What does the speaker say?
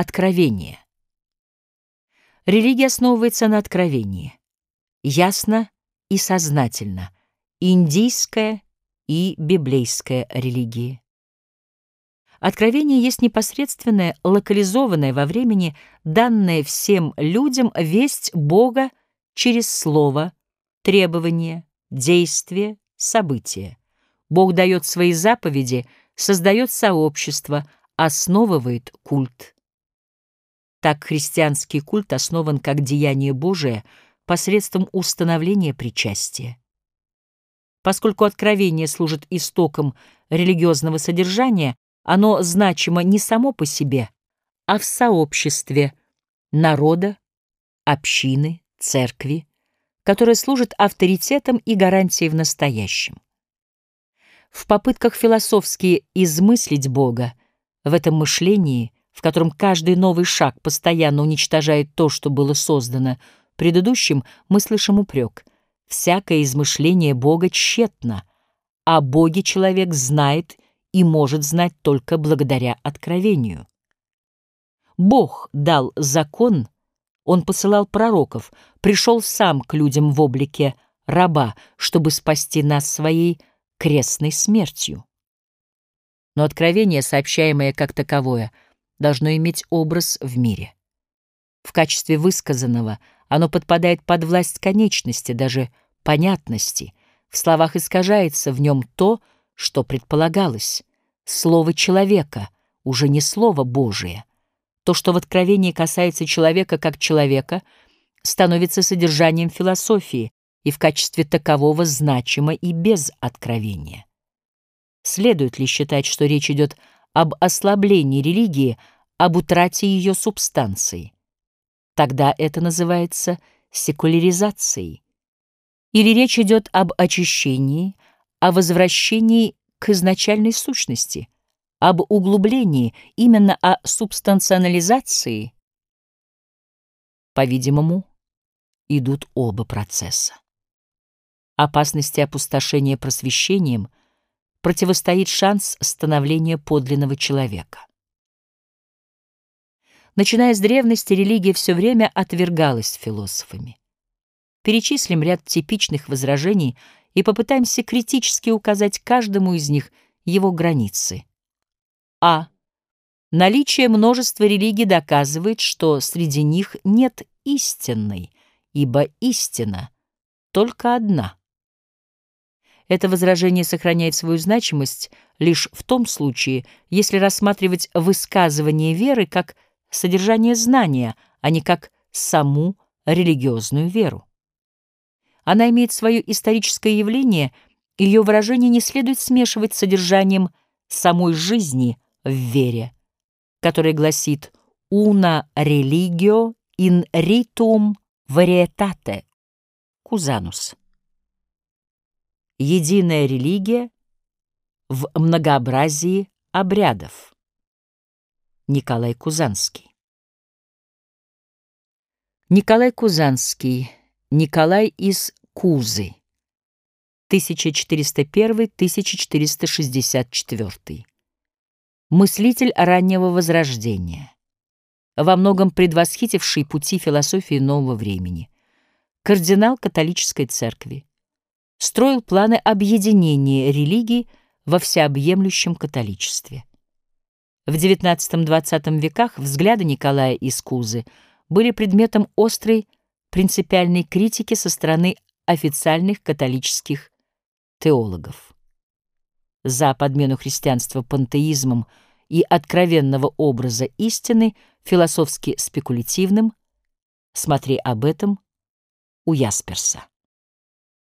Откровение. Религия основывается на откровении. Ясно и сознательно. Индийская и библейская религии. Откровение есть непосредственная, локализованная во времени, данная всем людям весть Бога через слово, требование, действие, событие. Бог дает свои заповеди, создает сообщество, основывает культ. Так христианский культ основан как деяние Божие посредством установления причастия. Поскольку откровение служит истоком религиозного содержания, оно значимо не само по себе, а в сообществе народа, общины, церкви, которая служит авторитетом и гарантией в настоящем. В попытках философски измыслить Бога, в этом мышлении – в котором каждый новый шаг постоянно уничтожает то, что было создано предыдущим, мы слышим упрек. Всякое измышление Бога тщетно, а Боге человек знает и может знать только благодаря откровению. Бог дал закон, Он посылал пророков, пришел сам к людям в облике раба, чтобы спасти нас своей крестной смертью. Но откровение, сообщаемое как таковое — должно иметь образ в мире. В качестве высказанного оно подпадает под власть конечности, даже понятности. В словах искажается в нем то, что предполагалось. Слово человека, уже не слово Божие. То, что в откровении касается человека как человека, становится содержанием философии и в качестве такового значимо и без откровения. Следует ли считать, что речь идет об ослаблении религии, об утрате ее субстанции. Тогда это называется секуляризацией. Или речь идет об очищении, о возвращении к изначальной сущности, об углублении, именно о субстанционализации. По-видимому, идут оба процесса. Опасности опустошения просвещением противостоит шанс становления подлинного человека. Начиная с древности, религия все время отвергалась философами. Перечислим ряд типичных возражений и попытаемся критически указать каждому из них его границы. А. Наличие множества религий доказывает, что среди них нет истинной, ибо истина только одна. Это возражение сохраняет свою значимость лишь в том случае, если рассматривать высказывание веры как содержание знания, а не как саму религиозную веру. Она имеет свое историческое явление, и ее выражение не следует смешивать с содержанием самой жизни в вере, которая гласит «una religio in ritum varietate» Кузанус. Единая религия в многообразии обрядов. Николай Кузанский. Николай Кузанский. Николай из Кузы. 1401-1464. Мыслитель раннего Возрождения. Во многом предвосхитивший пути философии нового времени. Кардинал католической церкви. Строил планы объединения религий во всеобъемлющем католичестве. В XIX-XX веках взгляды Николая из Кузы были предметом острой принципиальной критики со стороны официальных католических теологов. За подмену христианства пантеизмом и откровенного образа истины философски спекулятивным, смотри об этом у Ясперса.